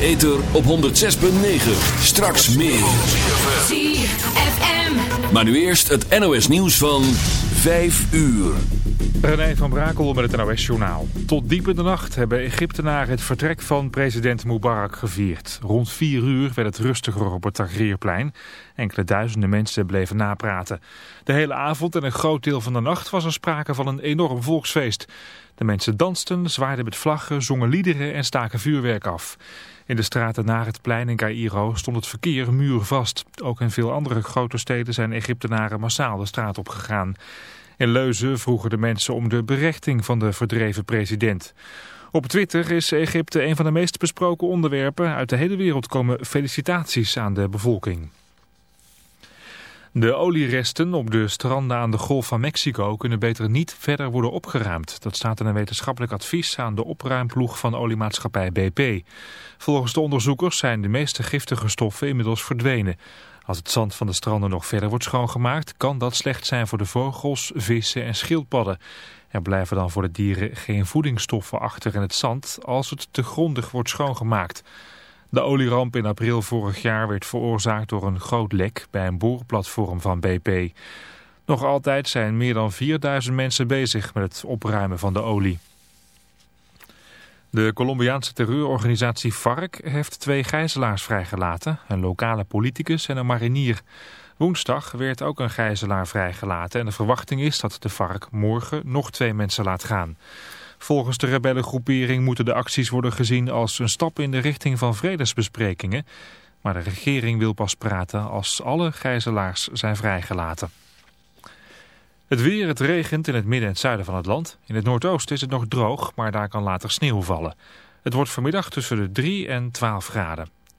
ether op 106.9. Straks meer. ZFM. Maar nu eerst het NOS nieuws van 5 uur. René van Brakel met het NOS-journaal. Tot diep in de nacht hebben Egyptenaren het vertrek van president Mubarak gevierd. Rond 4 uur werd het rustiger op het Tahrirplein. Enkele duizenden mensen bleven napraten. De hele avond en een groot deel van de nacht was er sprake van een enorm volksfeest. De mensen dansten, zwaaiden met vlaggen, zongen liederen en staken vuurwerk af. In de straten naar het plein in Cairo stond het verkeer muurvast. Ook in veel andere grote steden zijn Egyptenaren massaal de straat op gegaan. In Leuzen vroegen de mensen om de berechting van de verdreven president. Op Twitter is Egypte een van de meest besproken onderwerpen. Uit de hele wereld komen felicitaties aan de bevolking. De olieresten op de stranden aan de Golf van Mexico kunnen beter niet verder worden opgeruimd. Dat staat in een wetenschappelijk advies aan de opruimploeg van oliemaatschappij BP. Volgens de onderzoekers zijn de meeste giftige stoffen inmiddels verdwenen. Als het zand van de stranden nog verder wordt schoongemaakt, kan dat slecht zijn voor de vogels, vissen en schildpadden. Er blijven dan voor de dieren geen voedingsstoffen achter in het zand als het te grondig wordt schoongemaakt. De olieramp in april vorig jaar werd veroorzaakt door een groot lek bij een boorplatform van BP. Nog altijd zijn meer dan 4000 mensen bezig met het opruimen van de olie. De Colombiaanse terreurorganisatie FARC heeft twee gijzelaars vrijgelaten, een lokale politicus en een marinier. Woensdag werd ook een gijzelaar vrijgelaten en de verwachting is dat de FARC morgen nog twee mensen laat gaan. Volgens de rebellengroepering moeten de acties worden gezien als een stap in de richting van vredesbesprekingen. Maar de regering wil pas praten als alle gijzelaars zijn vrijgelaten. Het weer, het regent in het midden en het zuiden van het land. In het noordoosten is het nog droog, maar daar kan later sneeuw vallen. Het wordt vanmiddag tussen de 3 en 12 graden.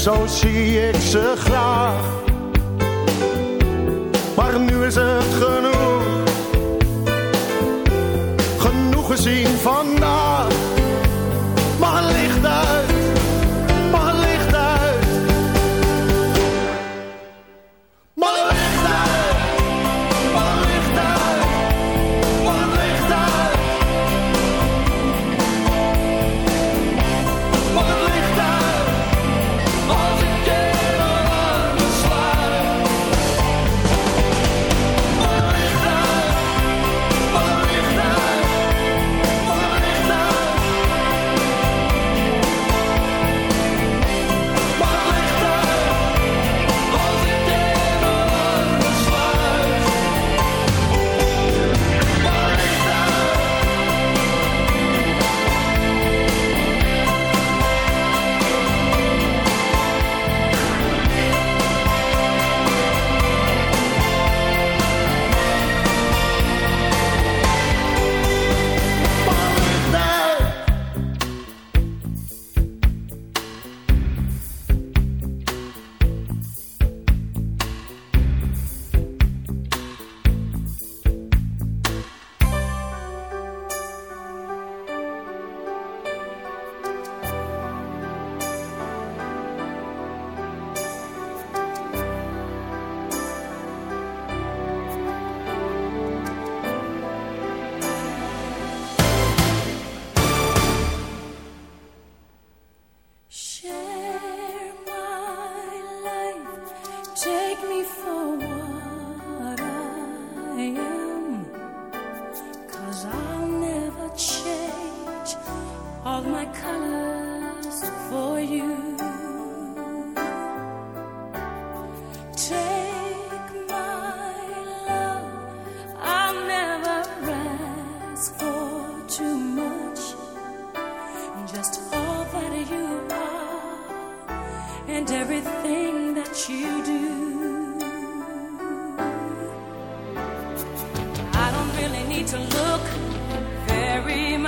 zo zie ik ze graag.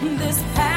this path.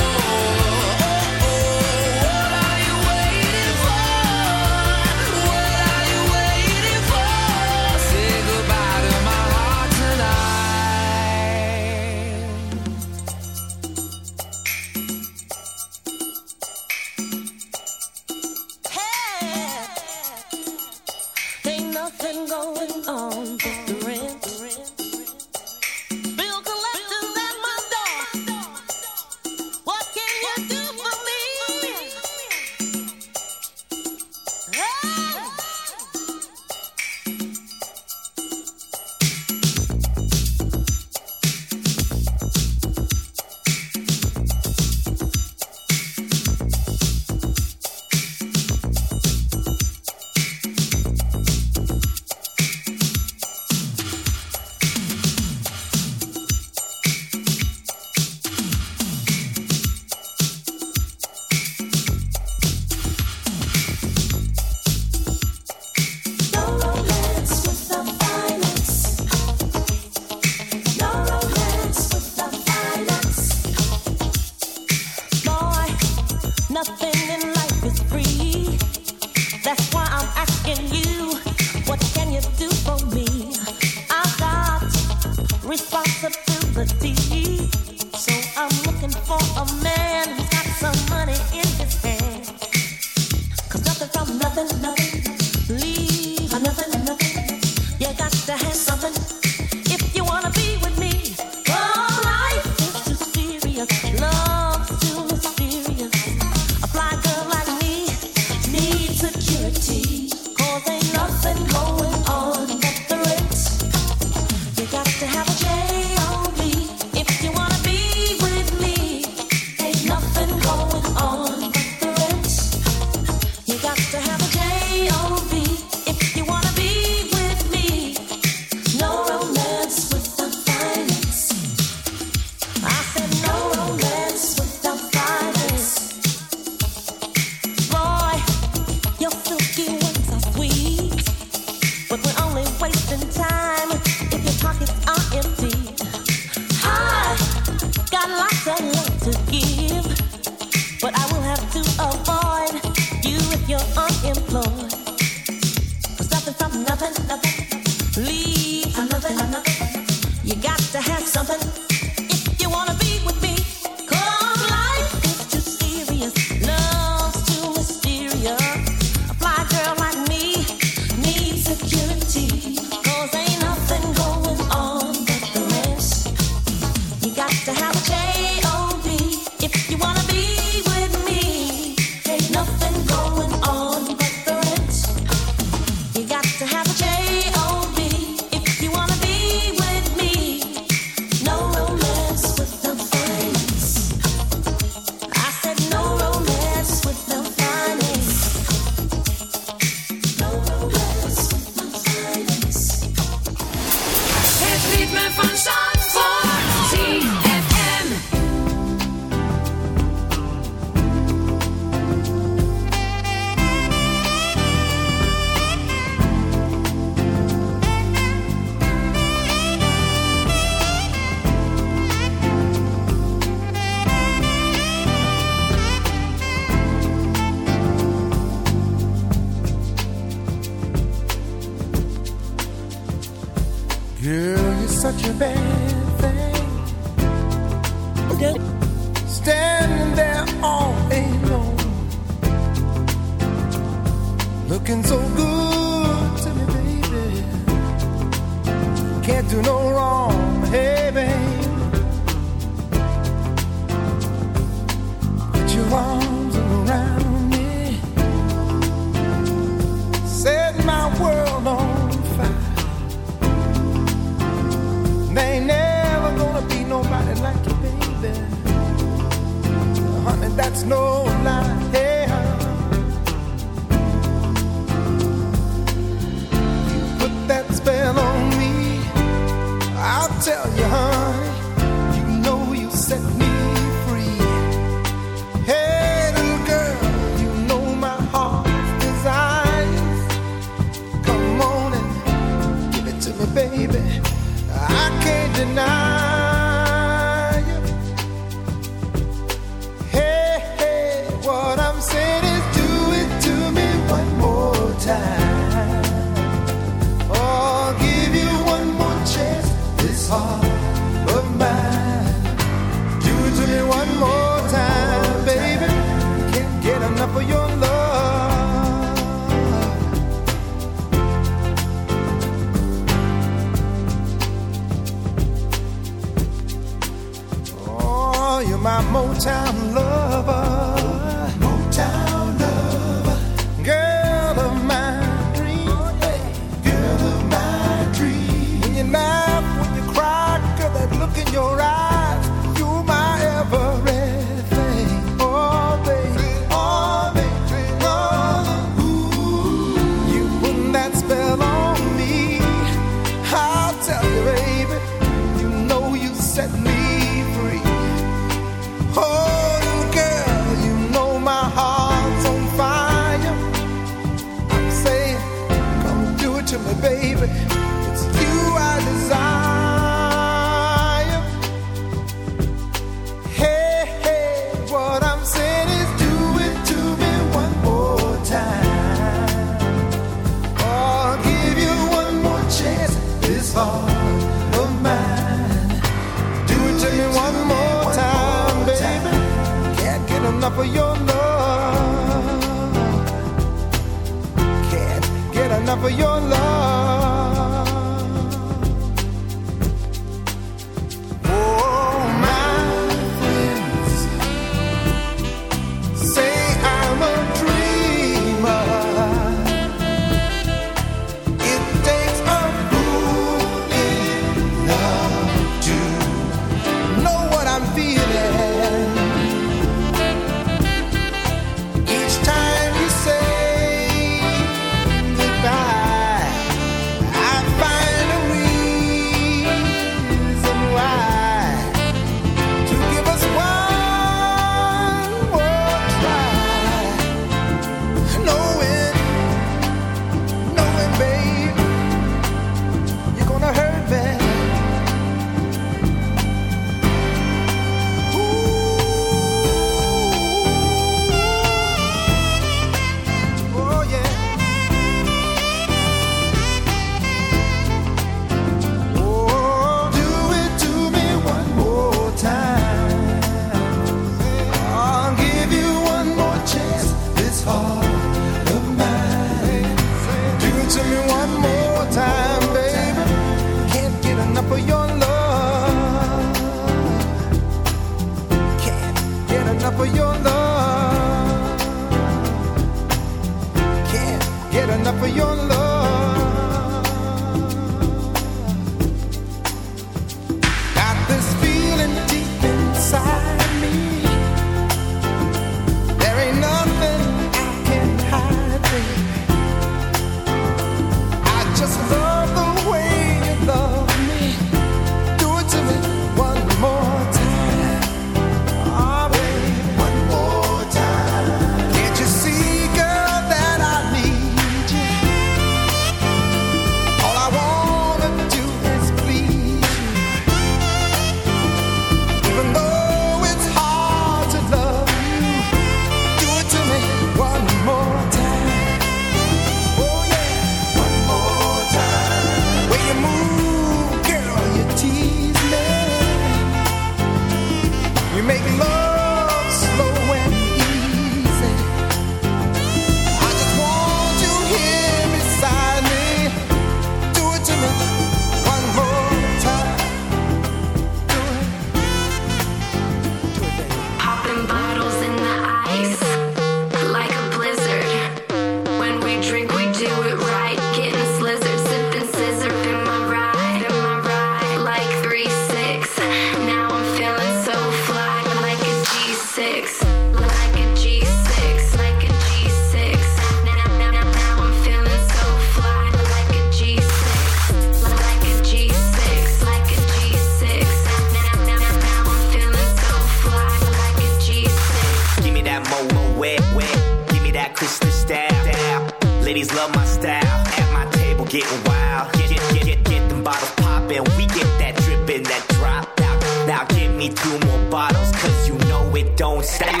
two more bottles, cause you know it don't stop. Hell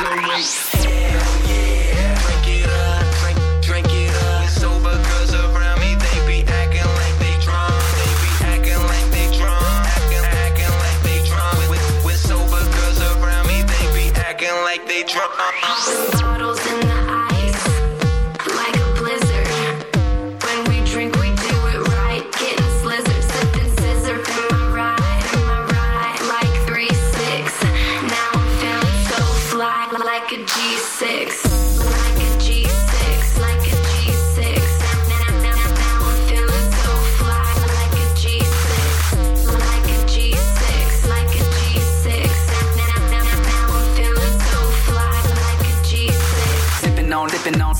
yeah, drink it up, drink, it up. Around me, they be acting like they drunk. They be acting like they drunk, acting, acting like they drunk. Around me, they be acting like they drunk. Uh-uh.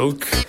milk.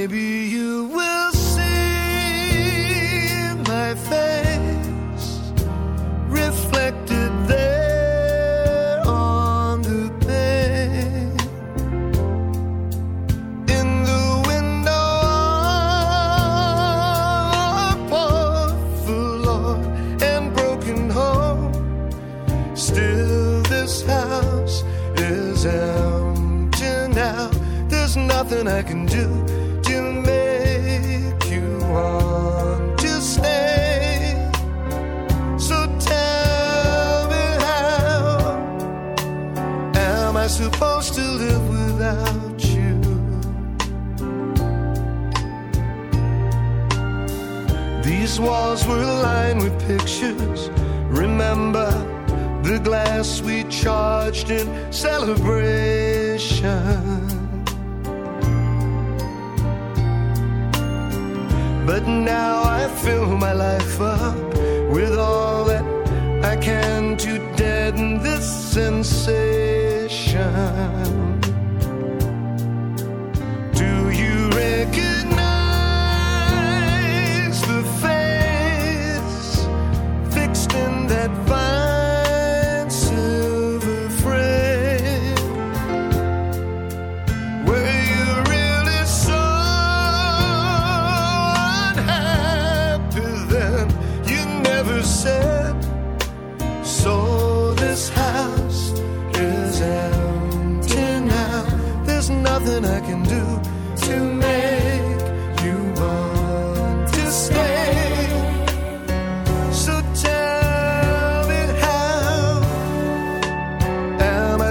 Maybe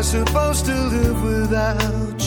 supposed to live without?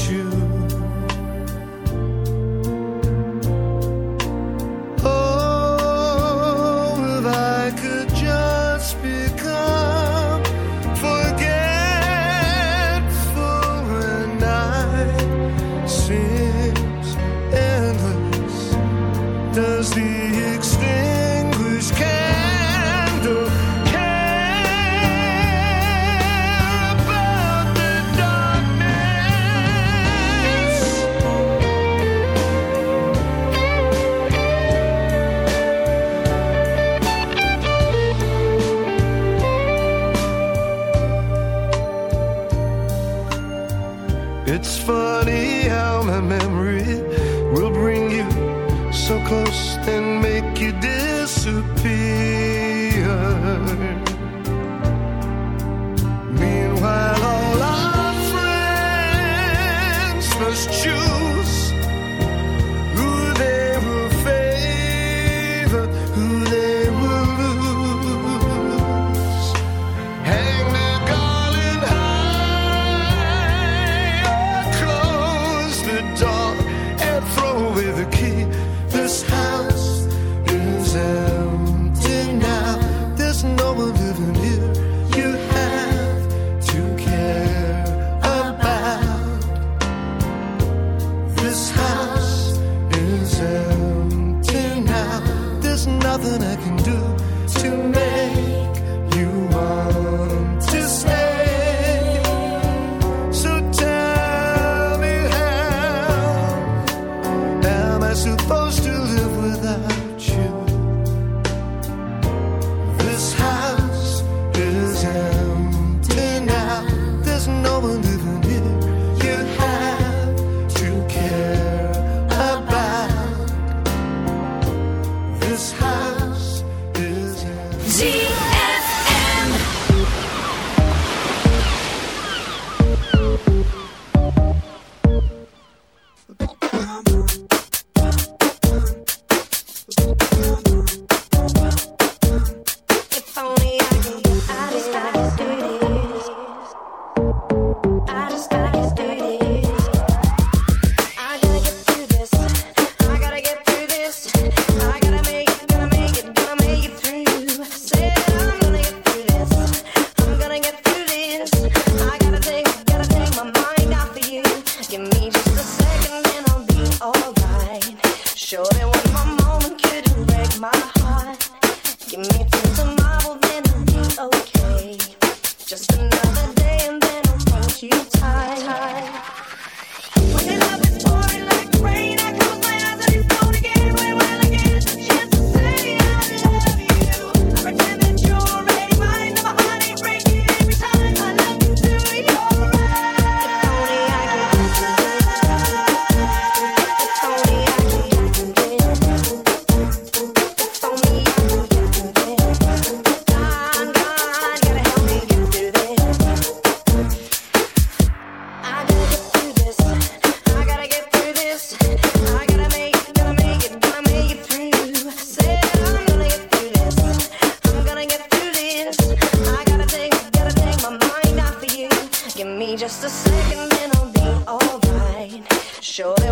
yo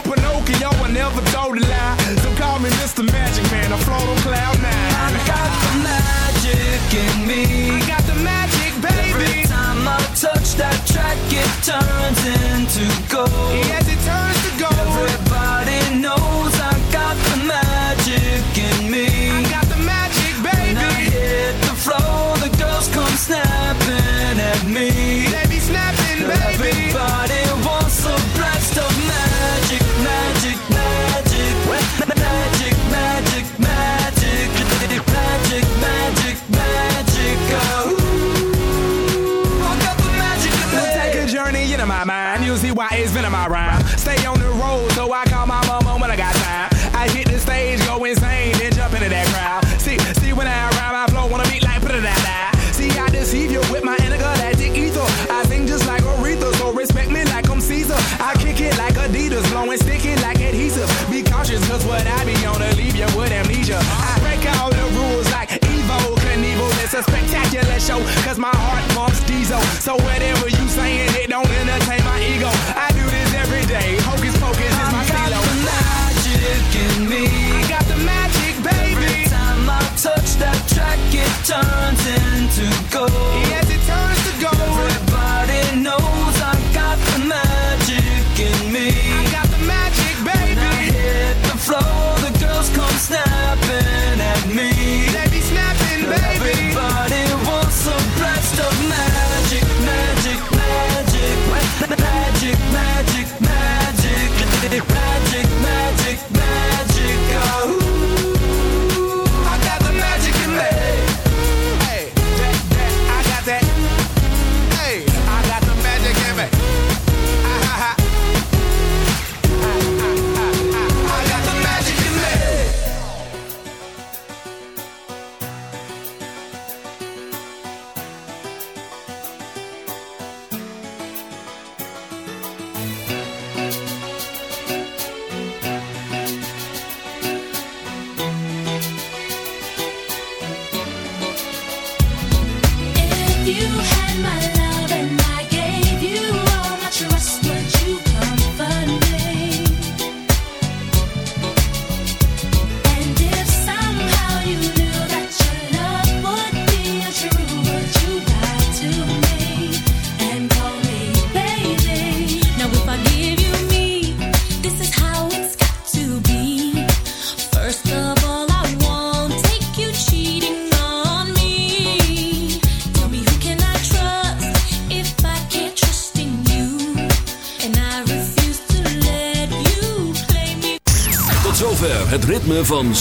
never told a lie. So call me Mr. Magic Man. I float on cloud nine. I got the magic in me. I got the magic, baby. Every time I touch that track, it turns into gold. Yes, it turns to gold. Every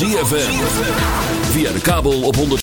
ZFM. Via de kabel op 100.